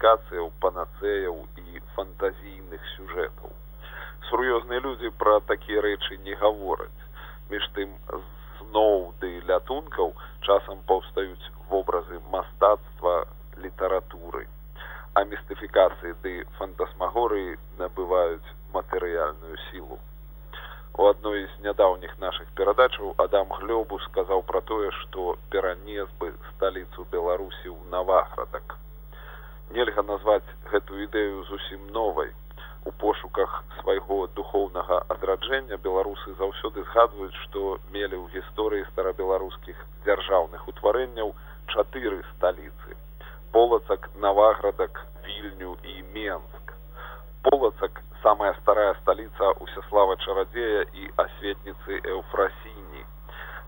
містыфікацыяў панацэяў і фантазійных сюжэтаў. Сур'ёзныя людзі пра такія рэчы не гавораць. Між тым зноў ды лятункаў часам паўстаюць вобразы мастацтва літаратуры. А містыфікацыі ды фантасмагорыі набываюць матэрыяльную сілу. У адной з нядаўніх нашых перадачаў адам глёбу сказаў пра тое што перанес бы сталіцу беларусі ў наваградак нельга назваць гэту ідэю зусім новай. У пошуках свайго духоўнага адраджэння беларусы заўсёды згадваюць што мелі ў гісторыі старабеларускіх дзяржаўных утварэнняў чатыры сталіцы полацак наваградак вільню і менск. Полацак самая старая сталіца усяслава чарадзея і асветніцы эўфрасіні.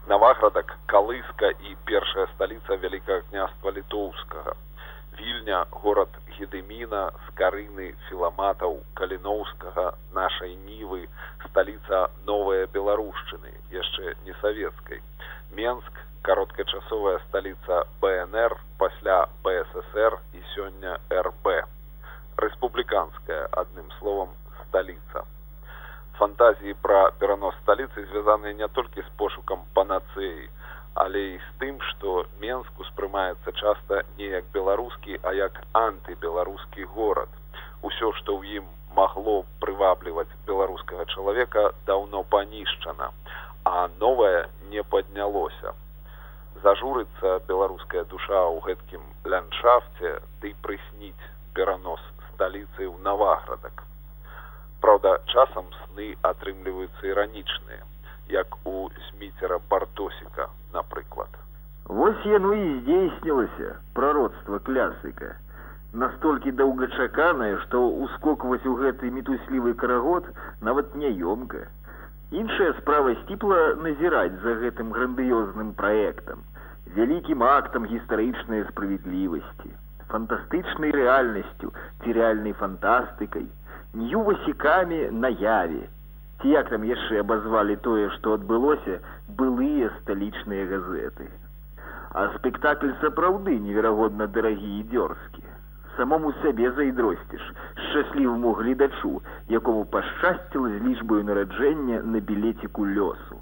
Наваградак калыска і першая сталіца вялікага княства літоўскага вільня горад гедеміна з карыны філаматаў каліноўскага нашай нівы сталіца новая беларушчыны яшчэ не савецкай. Менск кароткачасовая сталіца бнр пасля бсср і сёння рб рэспубліканская адным словам сталіца. Фантазіі пра перанос сталіцы звязаныя не толькі з пошукам панацеі але і з тым што менск успрымаецца часта не як беларускі а як антыбеларускі горад. Усё што ў ім магло прывабліваць беларускага чалавека даўно панішчана а новае не паднялося. Зажурыцца беларуская душа ў гэткім ландшафце ды прысніць перанос сталіцы ў наваградак. Праўда, часам сны атрымліваюцца іранічныя як у зміцера бартосіка напрыклад вось яно і здзейснілася прародства клясыка. Настолькі доўгачаканае што ускокваць у гэты мітуслівы карагод нават няёмка. Іншая справа сціпла назіраць за гэтым грандыёзным праектам вялікім актам гістарычнай справядлівасці фантастычнай рэальнасцю ці рэальнай фантастыкай нювасікамі наяве ці як там яшчэ абазвалі тое што адбылося былыя сталічныя газеты. А спектакль сапраўды неверагодна дарагі і дзёрзкі. Самому сабе зайдросціш шчасліваму гледачу якому пашчасціла з лічбаю нараджэння на білеціку лёсу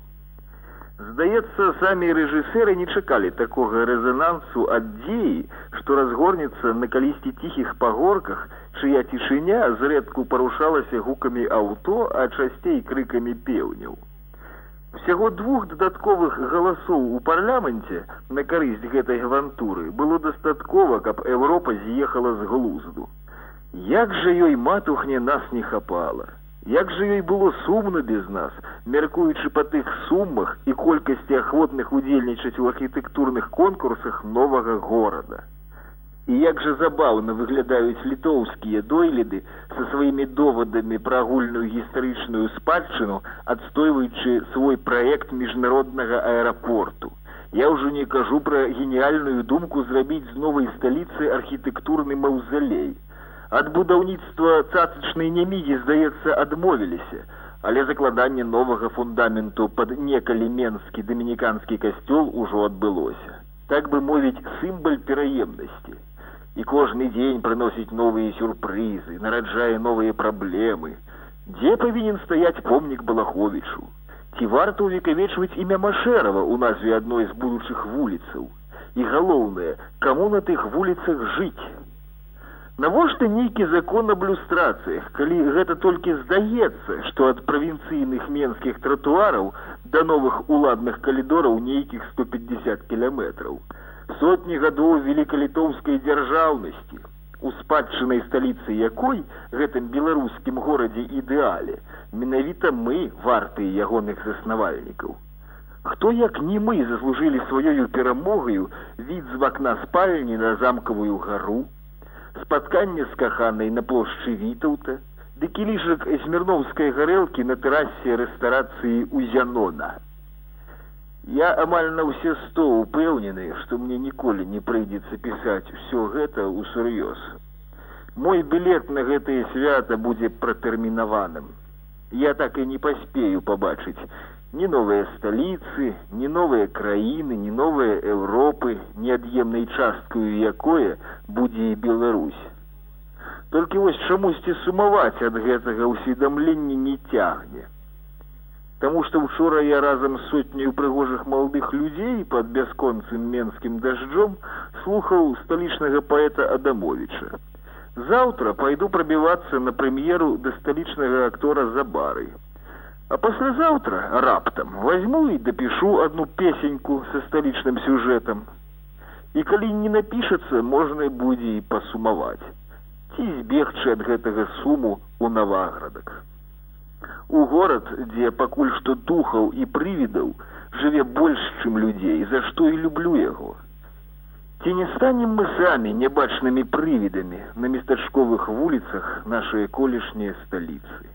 здаецца самі рэжысэры не чакалі такога рэзанансу ад дзеі што разгорнецца на калісьці ціхіх пагорках чыя цішыня зрэдку парушалася гукамі аўто а часцей крыкамі пеўняў. Усяго двух дадатковых галасоў у парламенце на карысць гэтай авантуры было дастаткова каб еўропа з'ехала з глузду. Як жа ёй матухне нас не хапала Як жа ёй было сумна без нас, мяркуючы па тых сумах і колькасці ахвотных удзельнічаць у архітэктурных конкурсах новага горада. І як жа забаўна выглядаюць літоўскія дойліды са сваімі довадамі пра агульную гістарычную спадчыну, адстойваючы свой праект міжнароднага аэрапорту. Я ўжо не кажу пра геніяльную думку зрабіць з новай сталіцы архітэктурны маўзалей ад будаўніцтва цацачнай нямігі здаецца адмовіліся. Але закладанне новага фундаменту под некалі менскі дамініканскі касцёл ужо адбылося. Так бы мовіць сімбаль пераемнасці. І кожны дзень прыносіць новыя сюрпрызы нараджае новыя праблемы. Дзе павінен стаяць помнік балаховічу? Ці варта ўвекавечваць імя машэрава у назве адной з будучых вуліцаў? І галоўнае каму на тых вуліцах жыць навошта нейкі закон аб люстрацыях калі гэта толькі здаецца што ад правінцыйных менскіх тратуараў да новых уладных калідораў нейкіх сто пятьдесят кіляметраў сотні гадоў великкалітоўскай дзяржаўнасці у спадчынай сталіцы якой гэтым беларускім горадзе ідэале менавіта мы вартыя ягоных заснавальнікаў. Хто як не мы заслужылі сваёю перамогаю від з вакна спальні на замкавую гару спатканне з каханай на плошчы вітаўта ды кілішак смірноўскай гарэлкі на тэрасе рэстарацыі у зянона Я амаль на ўсе сто упэўнены, што мне ніколі не прыйдзецца пісаць усё гэта ўсур'ёз. Мой білет на гэтае свята будзе пратэрмінаваным. Я так і не паспею пабачыць ні новыя сталіцы, ні новыя краіны, ні новыя Еўропы, неад'емнай часткаю якое будзе і Беларусь. Толькі вось чамусьці сумаваць ад гэтага ўсведамлення не цягне. Таму што учора я разам з сотняю прыгожых маладых людзей пад бясконцым менскім дажджом слухаў сталічнага паэта Адамовіча. Заўтра пайду прабівацца на прэм'еру да сталічнага актора Забары. А паслязаўтра раптам возьму і дапішу одну песеньку са сталічным сюжэтам. І калі не напішацца, можна будзе і пасумаваць. Ці збегчы ад гэтага суму у наваградак у горад дзе пакуль што духаў і прывідаў жыве больш чым людзей за што і люблю яго ці не станем мы самі нябачнымі прывідамі на местачковых вуліцах нашай колішняй сталіцы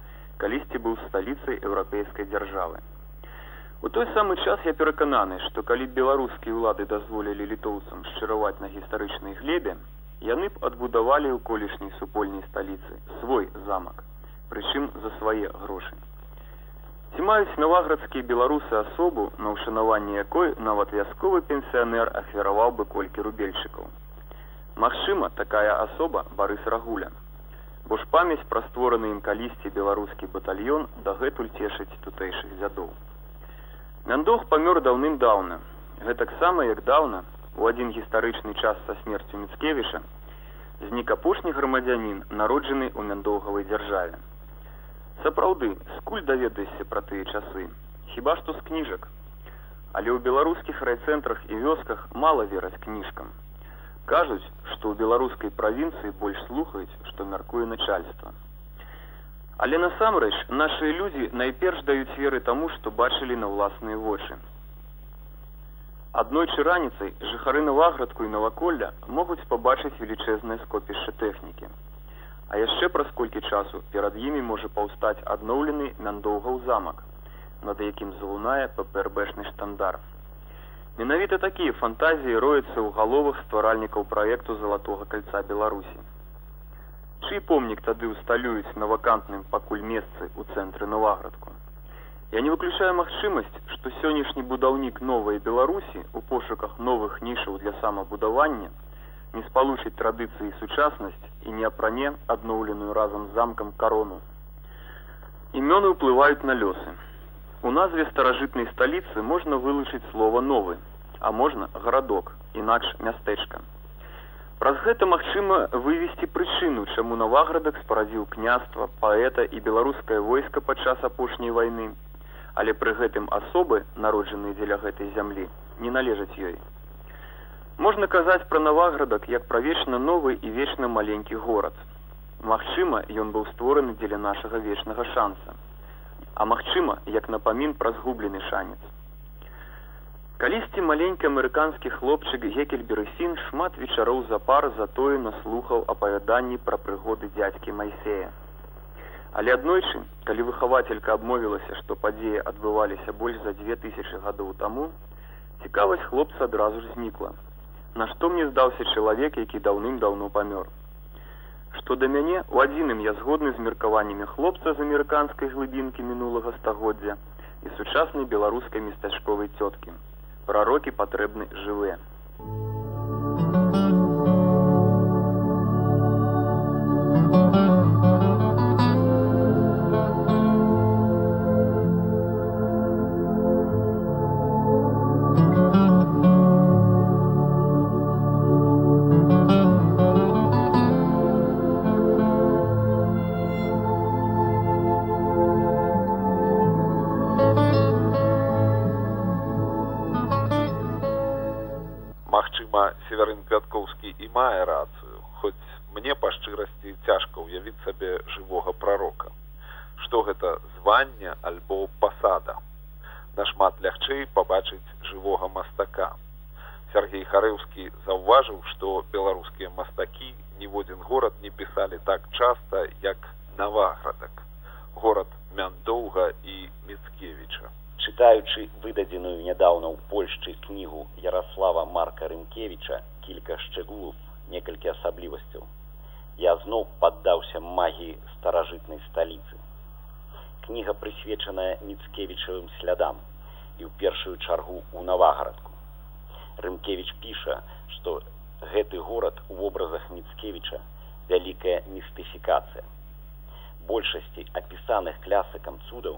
калісьці быў сталіцай еўрапейскай дзяржавы у той самы час я перакананы што калі беларускія ўлады дазволілі літоўцам шчыраваць на гістарычнай глебе яны б адбудавалі ў колішняй супольнай сталіцы свой замак прычым за свае грошы Ці маюць наваградскія беларусы асобу, на ўшанаванне якой нават вясковы пенсіянер ахвяраваў бы колькі рубельчыкаў. Магчыма, такая асоба барыс рагуля. Бо ж памяць пра створаны ім калісьці беларускі батальён дагэтуль цешыць тутэйшых дзядоў. Мяндох памёр даўным-даўна. Гэтаксама, як даўна, у адзін гістарычны час са смерцю Мцкевіша, знік апошні грамадзянін, народжаны ў мяндоўгавай дзяржаве сапраўды скуль даведаешся пра тыя часы хіба што з кніжак але ў беларускіх райцэнтрах і вёсках мала вераць кніжкам кажуць што ў беларускай правінцыі больш слухаюць што мяркуе начальства. Але насамрэч нашыя людзі найперш даюць веры таму што бачылі на ўласныя вочы. Аднойчы раніцай жыхары наваградку і наваколля могуць пабачыць велічэзнае скопішча тэхнікі. А яшчэ праз колькі часу перад імі можа паўстаць адноўлены мяндоўгаў замак над якім залунае ппрбэшны штандар менавіта такія фантазіі роюцца ў галовах стваральнікаў праекту залатога кальца беларусі чый помнік тады ўсталююць на вакантным пакуль месцы ў цэнтры новаградку я не выключаю магчымасць што сённяшні будаўнік новай беларусі у пошуках новых нішаў для самабудавання не спалучыць традыцыі сучаснасць і не апране адноўленую разам з замкам карону. Імёны ўплываюць на лёсы. У назве старажытнай сталіцы можна вылучыць слова новы, а можна гарадок, інакш мястэчка. Праз гэта магчыма вывесці прычыну, чаму наваградак спарадзіў княства, паэта і беларускае войска падчас апошняй вайны, але пры гэтым асобы, народжаныя дзеля гэтай зямлі, не належаць ёй. Можна казаць пра наваградак як пра вечна новы і вечна маленькі горад. Магчыма, ён быў створаны дзеля нашага вечнага шанса. А магчыма, як напамін пра згублены шанец. Калісьці маленькі амерыканскі хлопчык Гекельберы Сін шмат вечароў запар затое наслухаў апавяданні пра прыгоды дзядзькі Майсея. Але аднойчы, калі выхавацелька абмовілася, што падзеі адбываліся больш за дзве тысячи гадоў таму, цікавасць хлопца адразу ж знікла. Нашто мне здаўся чалавек, які даўным-даўно памёр. Што да мяне у адзіным я згодны з меркаваннямі хлопца з амерыканскай глыбінкі мінулага стагоддзя і сучаснай беларускай местачковай цёткі прарокі патрэбны жывыя. таксама северын квяткоўскі і мае рацыю хоць мне па шчырасці цяжка ўявіць сабе жывога прарока. Што гэта званне альбо пасада? Нашмат лягчэй пабачыць жывога мастака. Сергей Харыўскі заўважыў, што беларускія мастакі ніводзін горад не пісалі так часта, як наваградак, горад Мяндоўга і Міцкевіча. Чытаючы выдадзеную нядаўна ў Польшчы кнігу Яраслава Марка Рынкевіча кілька шчыгулаў, некалькі асаблівасцяў. Я зноў паддаўся магіі старажытнай сталіцы. Кніга прысвечаная міцкевічавым слядам і ў першую чаргу ў навагарадку. Рымкевіч піша, што гэты горад у вобразах міцкевіча вялікая містыфікацыя. Большасці апісаных клясыкам цудаў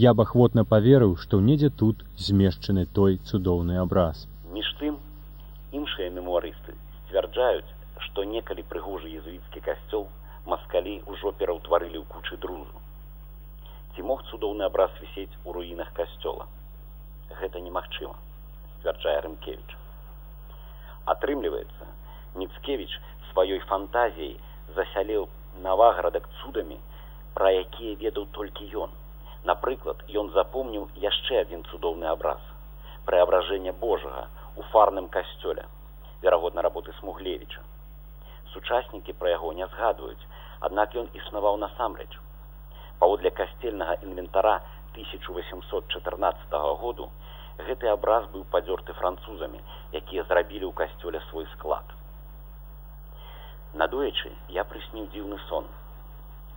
Я б ахвотна паверыў, што недзе тут змешчаны той цудоўны абраз. Між тым іншыя мемуарысты сцвярджаюць, што некалі прыгожы езуіцкі касцёл маскалі ўжо пераўтварылі ў кучы дружу. Ці мог цудоўны абраз вісець у руінах касцёла. Гэта немагчыма, сцвярджае Рымкевіч. Атрымліваецца, Ніцкевіч сваёй фантазіяй засяліў наваградак цудамі, пра якія ведаў толькі ён. Напрыклад, ён запомніў яшчэ адзін цудоўны абраз преображэння Божага у фарным касцёле, верагодна работы смуглевіча. Сучаснікі пра яго не згадваюць, аднак ён існаваў насамрэч. Паводле касцельнага інвентара 1814 году гэты абраз быў падзёрты французамі, якія зрабілі ў касцёле свой склад. Надоечы я прысніў дзіўны сон.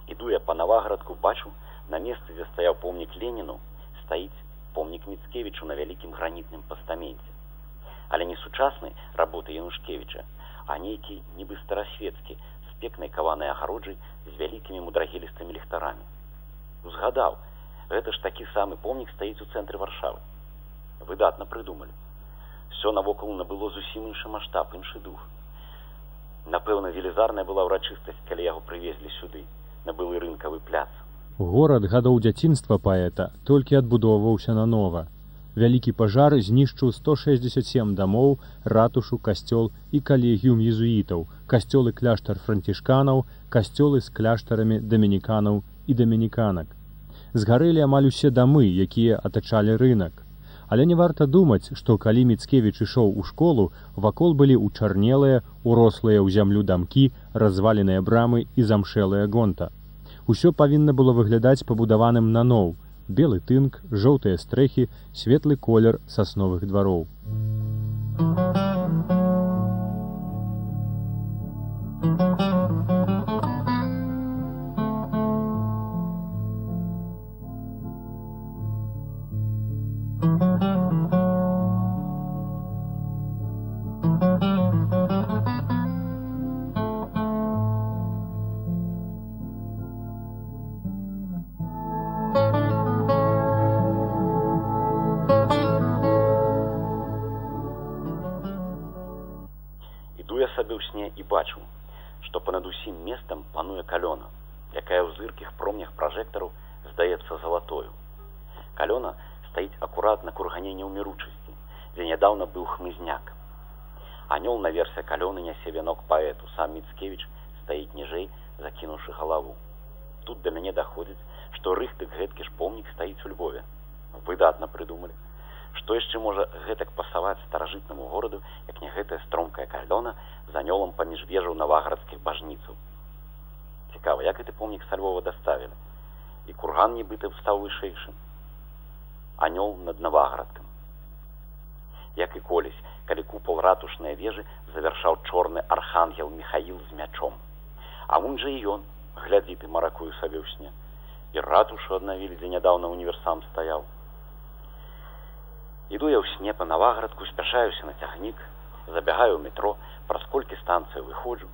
Іду я па наваградку бачу, на месцы, дзе стаяў помнік Леніну, стаіць помнік Міцкевічу на вялікім гранітным пастаменце. Але не сучасны работы Янушкевіча, а нейкі нібы старасветскі з пекнай каванай агароджай з вялікімі мудрагелістымі ліхтарамі. Узгадаў, гэта ж такі самы помнік стаіць у цэнтры варшавы. Выдатна прыдумалі. Всё навокал набыло зусім іншы маштаб, іншы дух. Напэўна, велізарная была ўрачыстасць, калі яго прывезлі сюды, на былы рынкавы пляц. Горад гадоў дзяцінства паэта толькі адбудоўваўся нанова. Вялікі пажар знішчыў 167 дамоў, ратушу, касцёл і калегіум езуітаў, касцёлы кляштар францішканаў, касцёлы з кляштарамі дамініканаў і дамініканак. Згарэлі амаль усе дамы, якія атачалі рынок. Але не варта думаць, што калі Міцкевіч ішоў у школу, вакол былі ўчарнелыя, урослыя ў зямлю дамкі, разваленыя брамы і замшэлыя гонта. Усё павінна было выглядаць пабудаваным наноў: белы тынк, жоўтыя стрэхі, светлы колер сасновых двароў. і кургане неўміручасці, дзе нядаўна быў хмызняк. Анёл наверсе калёны нясе вянок паэту, сам Міцкевіч стаіць ніжэй, закінуўшы галаву. Тут да мяне даходзіць, што рыхтык гэткі ж помнік стаіць у Львове. Выдатна прыдумалі што яшчэ можа гэтак пасаваць старажытнаму гораду як не гэтая стромкая калёна за анёлам паміж вежаў наваградскіх бажніцаў? Цікава як гэты помнік са львова даставілі? І курган нібыта стаў вышэйшым анёл над наваградкам як і колісь калі купал ратушныя вежы завяршаў чорны архангел михаил з мячом а вунь жа і ён глядзі ты маракую сабе ў сне і ратушу аднавілі дзе нядаўна універсам стаяў Іду я ў сне па наваградку, спяшаюся на цягнік, забягаю ў метро, праз колькі станцыю выходжу,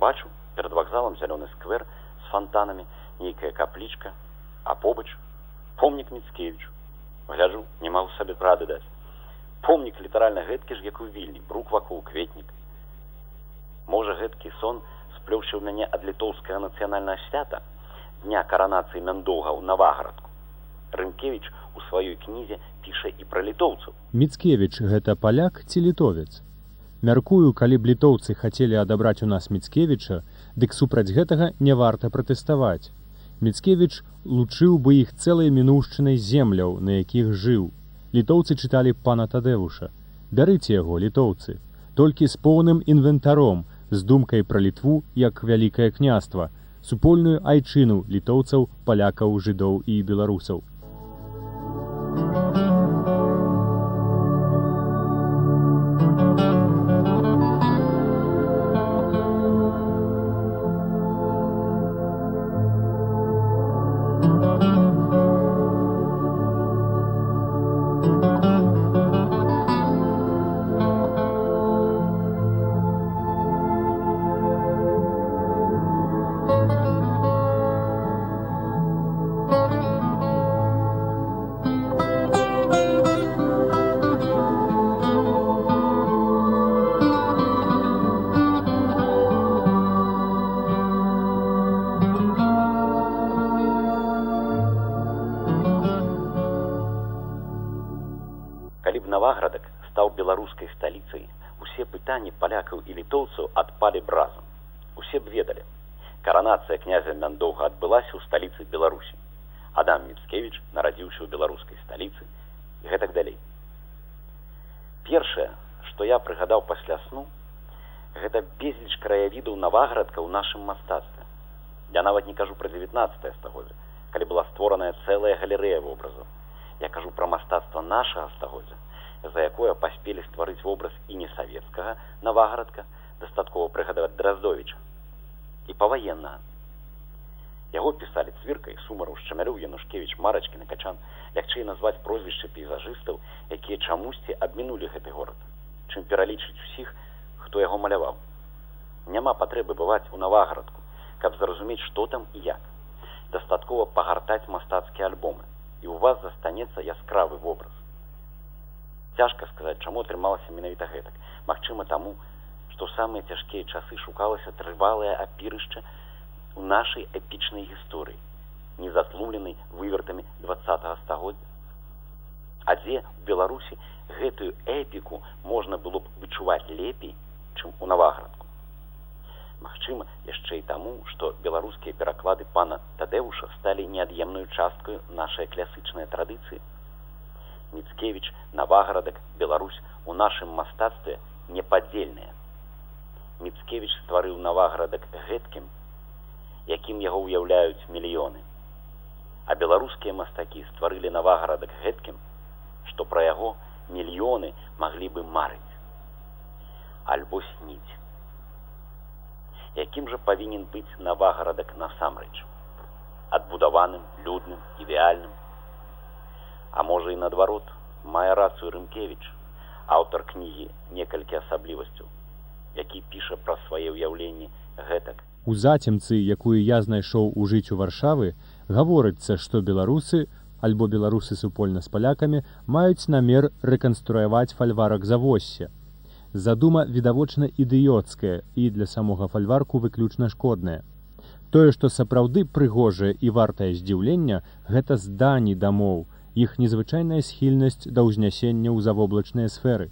бачу перад вакзалам зялёны сквер з фонтанамі, нейкая каплічка, а побач помнік Мцкевічу. Гляджу, не магу сабе рады даць. Помнік літаральна гэткі ж, як у вільні, брук вакол кветнік. Можа, гэткі сон сплёўшыў мяне ад літоўскага нацыянальнага свята дня каранацыі мяндоўга ў наваградку. Рынкевіч у сваёй кнізе піша і пра літоўцаў. Міцкевіч гэта паляк ці літовец. Мяркую, калі б літоўцы хацелі адабраць у нас Міцкевіча, дык супраць гэтага не варта пратэставаць. Міцкевіч лучыў бы іх цэлай мінушчынай земляў, на якіх жыў. Літоўцы чыталі пана Тадэвуша. Бярыце яго літоўцы, толькі з поўным інвентаром, з думкай пра літву як вялікае княства, супольную айчыну літоўцаў, палякаў, жыдоў і беларусаў. Наваградак стаў беларускай сталіцай усе пытанні палякаў і літоўцаў адпалі б разам усе б ведалі каранацыя князя мяндоўга адбылася ў сталіцы беларусі адам міцкевич нарадзіўся ў беларускай сталіцы гэтак далей. Першае што я прыгадаў пасля сну гэта безліч краявідаў наваградка ў нашым мастацтве. Я нават не кажу пра девятнадцатое стагоддзя калі была створаная цэлая галерэя вобразаў. Я кажу пра мастацтва нашага стагоддзя за якое паспелі стварыць вобраз і не савецкага наваградка дастаткова прыгадаваць драздовіча і паваеннага. Яго пісалі цвіркай сумару шчамярю янушкевич марачкі на качан лягчэй назваць прозвішча пейзажыстаў якія чамусьці абмінулі гэты горад чым пералічыць усіх хто яго маляваў. Няма патрэбы бываць у наваградку каб зразумець што там і як. Дастаткова пагартаць мастацкія альбомы і ў вас застанецца яскравы вобраз цяжка сказаць чаму атрымалася менавіта гэтак. Магчыма таму што самыя цяжкія часы шукалася трывалае апірышча у нашай эпічнай гісторыі незаслуленай вывертамі два стагоддзя. А дзе в беларусі гэтую эпіку можна было б вычуваць лепей чым у наваградку. Магчыма яшчэ і таму што беларускія пераклады пана тадэуша сталі неад'емную часткаю нашай клясычнай традыцыі Міцкевіч, Наваградак, Беларусь у нашым мастацтве непадзельныя. Міцкевіч стварыў Наваградак гэткім, якім яго ўяўляюць мільёны. А беларускія мастакі стварылі Наваградак гэткім, што пра яго мільёны маглі бы марыць. Альбо сніць. Якім жа павінен быць Наваградак насамрэч, адбудаваным, людным, ідэальным, а можа і наадварот мае рацыю рынкевич. Аўтар кнігі некалькі асаблівасцяў які піша пра свае ўяўленні гэтак. У зацемцы якую я знайшоў у жыццю варшавы гаворыцца што беларусы альбо беларусы супольна з палякамі маюць намер рэканструяваць фальварак завосся. Задума відавочна ідыёцкая і для самога фальварку выключна шкодная. Тое, што сапраўды прыгожае і вартае здзіўлення, гэта здані дамоў, іх незвычайная схільнасць да ўзнясення ў завоблачныя сферы.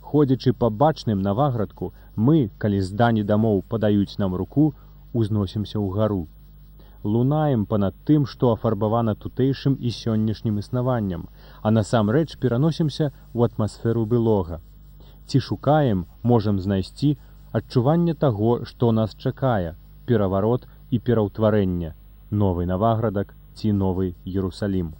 Ходзячы па бачным наваградку, мы, калі здані дамоў падаюць нам руку, узносімся ўгару. Лунаем панад тым, што афарбавана тутэйшым і сённяшнім існаваннем, а насамрэч пераносімся ў атмасферу былога ці шукаем можам знайсці адчуванне таго што нас чакае пераварот і пераўтварэнне новы наваградак ці новы ерусалім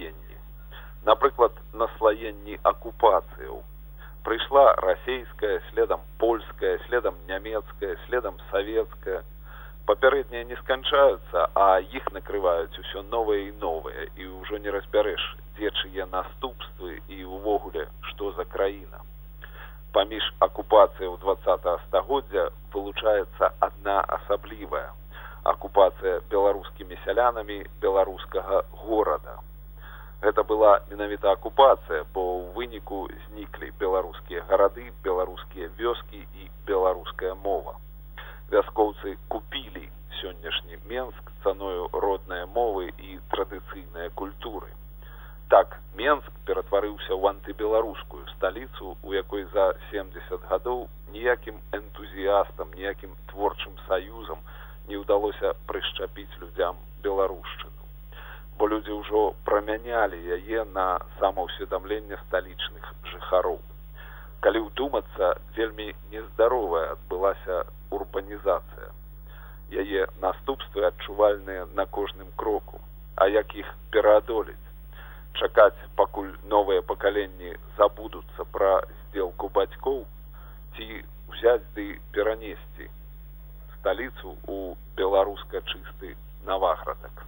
наслаенні напрыклад наслаенні акупацыяў прыйшла расійская следам польская следам нямецкая следам савецкая папярэднія не сканчаюцца а іх накрываюць усё новае і новае і ўжо не разбярэш дзе чые наступствы і ўвогуле што за краіна паміж акупацыяй два стагоддзя вылучаецца адна асаблівая акупацыя беларускімі сялянамі беларускага горада гэта была менавіта акупацыя бо ў выніку зніклі беларускія гарады беларускія вёскі і беларуская мова. Вяскоўцы купілі сённяшні менск цаною роднай мовы і традыцыйнай культуры. Так менск ператварыўся ў антыбеларускую сталіцу у якой за семьдесят гадоў ніякім энтузіястам ніякім творчым саюзам не ўдалося прышчапіць людзям беларушчыну бо людзі ўжо прамянялі яе на самаўсведамленне сталічных жыхароў. Калі ўдумацца вельмі нездаровая адбылася урбанізацыя. Яе наступствы адчувальныя на кожным кроку а як іх пераадолець? Чакаць пакуль новыя пакаленні забудуцца пра сделку бацькоў ці взять ды перанесці сталіцу у беларуска чысты наваградак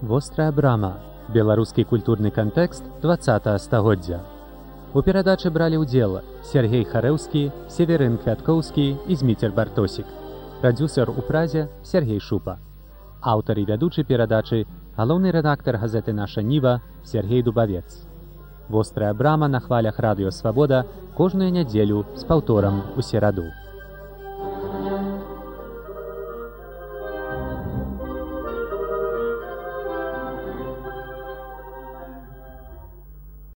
вострая брама беларускі культурны кантэкст два стагоддзя У перадачы бралі ўдзел Сергей Харэўскі, Северын Квяткоўскі і Зміцер Бартосік. Прадюсер у празе Сергей Шупа. Аўтар і вядучы перадачы галоўны рэдактар газеты наша ніва Сергей Дубавец. Вострая брама на хвалях радыёвабода кожную нядзелю з паўторам у сераду.